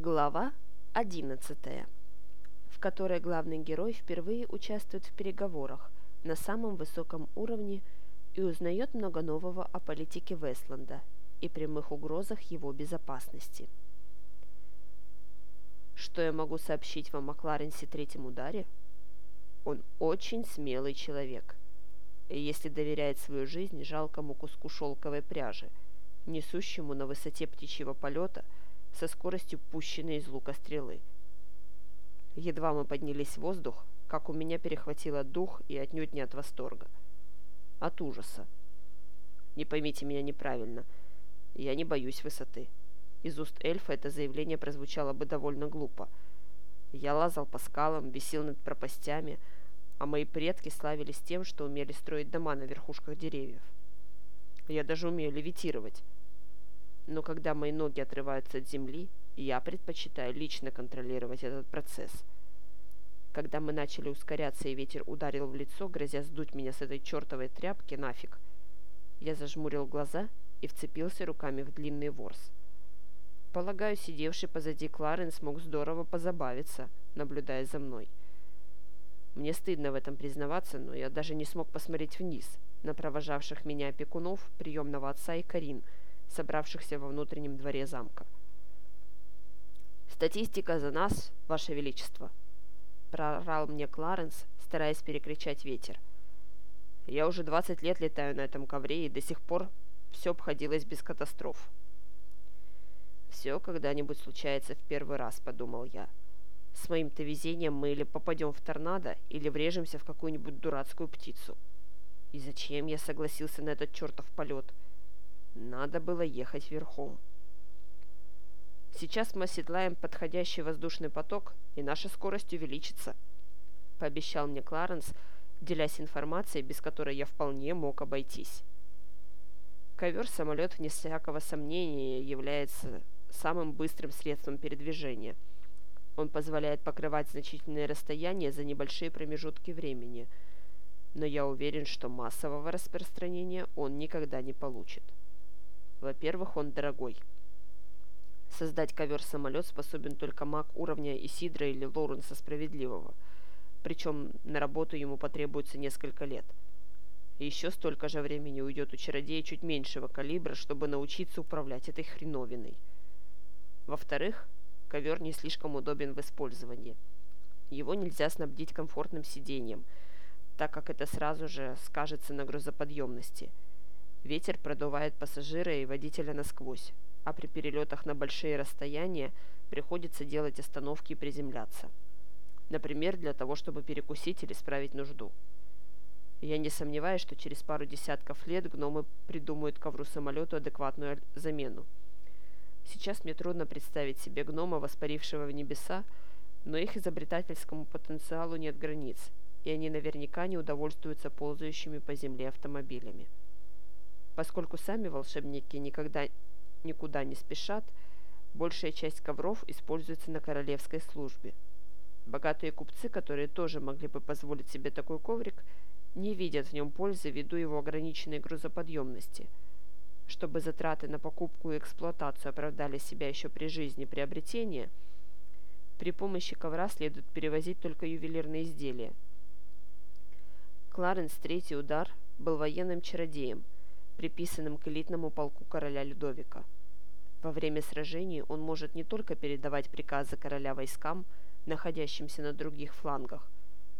Глава 11, в которой главный герой впервые участвует в переговорах на самом высоком уровне и узнает много нового о политике Вестланда и прямых угрозах его безопасности. Что я могу сообщить вам о Кларенсе третьем ударе? Он очень смелый человек, если доверяет свою жизнь жалкому куску шелковой пряжи, несущему на высоте птичьего полета – со скоростью пущенной из лука стрелы. Едва мы поднялись в воздух, как у меня перехватило дух и отнюдь не от восторга. От ужаса. Не поймите меня неправильно. Я не боюсь высоты. Из уст эльфа это заявление прозвучало бы довольно глупо. Я лазал по скалам, висел над пропастями, а мои предки славились тем, что умели строить дома на верхушках деревьев. Я даже умею левитировать но когда мои ноги отрываются от земли, я предпочитаю лично контролировать этот процесс. Когда мы начали ускоряться и ветер ударил в лицо, грозя сдуть меня с этой чертовой тряпки нафиг, я зажмурил глаза и вцепился руками в длинный ворс. Полагаю, сидевший позади Кларен смог здорово позабавиться, наблюдая за мной. Мне стыдно в этом признаваться, но я даже не смог посмотреть вниз на провожавших меня опекунов, приемного отца и Карин – собравшихся во внутреннем дворе замка. «Статистика за нас, Ваше Величество!» – прорал мне Кларенс, стараясь перекричать ветер. «Я уже 20 лет летаю на этом ковре, и до сих пор все обходилось без катастроф». «Все когда-нибудь случается в первый раз», – подумал я. «С моим-то везением мы или попадем в торнадо, или врежемся в какую-нибудь дурацкую птицу». И зачем я согласился на этот чертов полет – надо было ехать верхом. Сейчас мы оседлаем подходящий воздушный поток, и наша скорость увеличится, пообещал мне Кларенс, делясь информацией, без которой я вполне мог обойтись. Ковер-самолет, вне всякого сомнения, является самым быстрым средством передвижения. Он позволяет покрывать значительные расстояния за небольшие промежутки времени, но я уверен, что массового распространения он никогда не получит. Во-первых, он дорогой. Создать ковер-самолет способен только маг уровня Исидра или Лоуренса Справедливого. Причем на работу ему потребуется несколько лет. И еще столько же времени уйдет у чародея чуть меньшего калибра, чтобы научиться управлять этой хреновиной. Во-вторых, ковер не слишком удобен в использовании. Его нельзя снабдить комфортным сиденьем, так как это сразу же скажется на грузоподъемности – Ветер продувает пассажира и водителя насквозь, а при перелетах на большие расстояния приходится делать остановки и приземляться. Например, для того, чтобы перекусить или справить нужду. Я не сомневаюсь, что через пару десятков лет гномы придумают ковру-самолету адекватную замену. Сейчас мне трудно представить себе гнома, воспарившего в небеса, но их изобретательскому потенциалу нет границ, и они наверняка не удовольствуются ползающими по земле автомобилями. Поскольку сами волшебники никогда никуда не спешат, большая часть ковров используется на королевской службе. Богатые купцы, которые тоже могли бы позволить себе такой коврик, не видят в нем пользы ввиду его ограниченной грузоподъемности. Чтобы затраты на покупку и эксплуатацию оправдали себя еще при жизни приобретения, при помощи ковра следует перевозить только ювелирные изделия. Кларенс Третий Удар был военным чародеем – приписанным к элитному полку короля Людовика. Во время сражений он может не только передавать приказы короля войскам, находящимся на других флангах,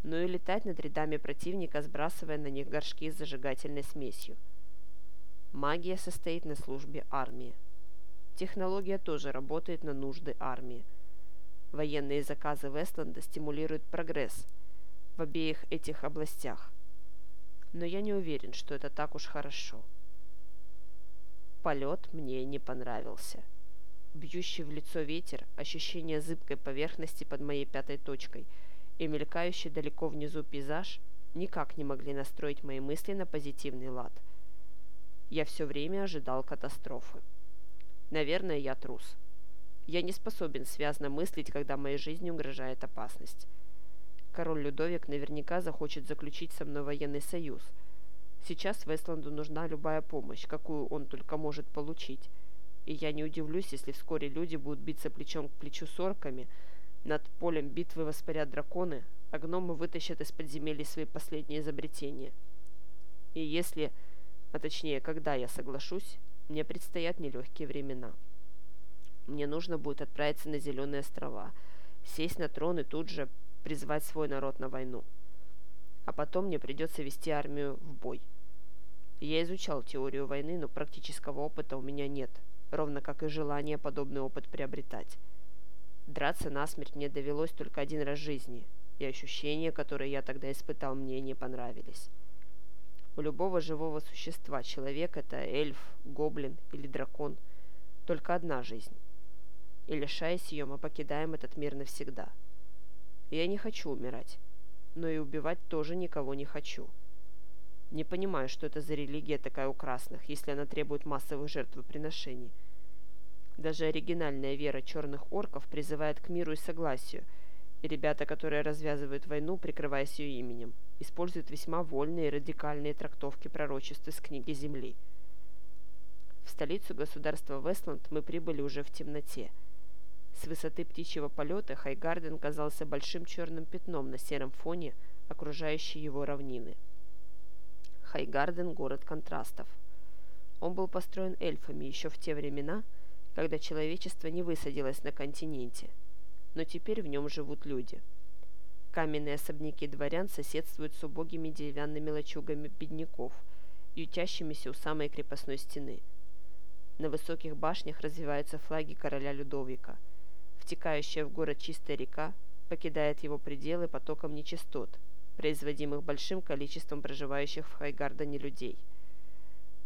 но и летать над рядами противника, сбрасывая на них горшки с зажигательной смесью. Магия состоит на службе армии. Технология тоже работает на нужды армии. Военные заказы Вестланда стимулируют прогресс в обеих этих областях. Но я не уверен, что это так уж хорошо. Полет мне не понравился. Бьющий в лицо ветер, ощущение зыбкой поверхности под моей пятой точкой и мелькающий далеко внизу пейзаж никак не могли настроить мои мысли на позитивный лад. Я все время ожидал катастрофы. Наверное, я трус. Я не способен связно мыслить, когда моей жизни угрожает опасность. Король Людовик наверняка захочет заключить со мной военный союз – Сейчас Вестланду нужна любая помощь, какую он только может получить, и я не удивлюсь, если вскоре люди будут биться плечом к плечу с орками, над полем битвы воспарят драконы, а гномы вытащат из подземелья свои последние изобретения. И если, а точнее, когда я соглашусь, мне предстоят нелегкие времена. Мне нужно будет отправиться на Зеленые острова, сесть на трон и тут же призвать свой народ на войну. А потом мне придется вести армию в бой. Я изучал теорию войны, но практического опыта у меня нет, ровно как и желание подобный опыт приобретать. Драться насмерть мне довелось только один раз в жизни, и ощущения, которые я тогда испытал, мне не понравились. У любого живого существа, человек это эльф, гоблин или дракон, только одна жизнь. И лишаясь ее, мы покидаем этот мир навсегда. Я не хочу умирать, но и убивать тоже никого не хочу. Не понимаю, что это за религия такая у красных, если она требует массовых жертвоприношений. Даже оригинальная вера черных орков призывает к миру и согласию – и ребята, которые развязывают войну, прикрываясь ее именем, используют весьма вольные и радикальные трактовки пророчеств из книги Земли. В столицу государства Вестланд мы прибыли уже в темноте. С высоты птичьего полета Хайгарден казался большим черным пятном на сером фоне окружающей его равнины. Хайгарден – город контрастов. Он был построен эльфами еще в те времена, когда человечество не высадилось на континенте – но теперь в нем живут люди. Каменные особняки дворян соседствуют с убогими деревянными лачугами бедняков, ютящимися у самой крепостной стены. На высоких башнях развиваются флаги короля Людовика. Втекающая в город чистая река покидает его пределы потоком нечистот, производимых большим количеством проживающих в Хайгардене людей.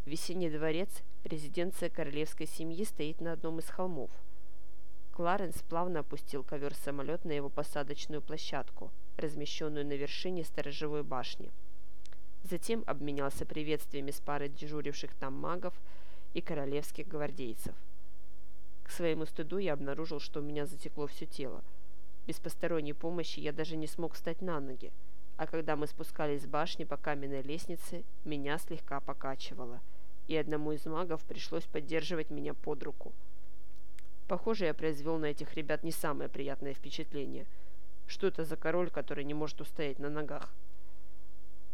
Весенний дворец, резиденция королевской семьи, стоит на одном из холмов – Кларенс плавно опустил ковер-самолет на его посадочную площадку, размещенную на вершине сторожевой башни. Затем обменялся приветствиями с парой дежуривших там магов и королевских гвардейцев. К своему стыду я обнаружил, что у меня затекло все тело. Без посторонней помощи я даже не смог встать на ноги, а когда мы спускались с башни по каменной лестнице, меня слегка покачивало, и одному из магов пришлось поддерживать меня под руку – Похоже, я произвел на этих ребят не самое приятное впечатление. Что это за король, который не может устоять на ногах?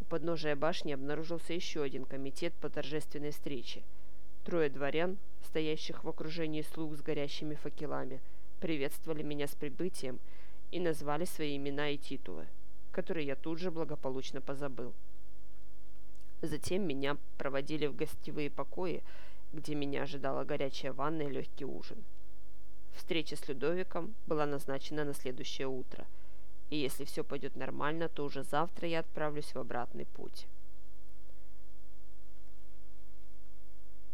У подножия башни обнаружился еще один комитет по торжественной встрече. Трое дворян, стоящих в окружении слуг с горящими факелами, приветствовали меня с прибытием и назвали свои имена и титулы, которые я тут же благополучно позабыл. Затем меня проводили в гостевые покои, где меня ожидала горячая ванна и легкий ужин. Встреча с Людовиком была назначена на следующее утро, и если все пойдет нормально, то уже завтра я отправлюсь в обратный путь.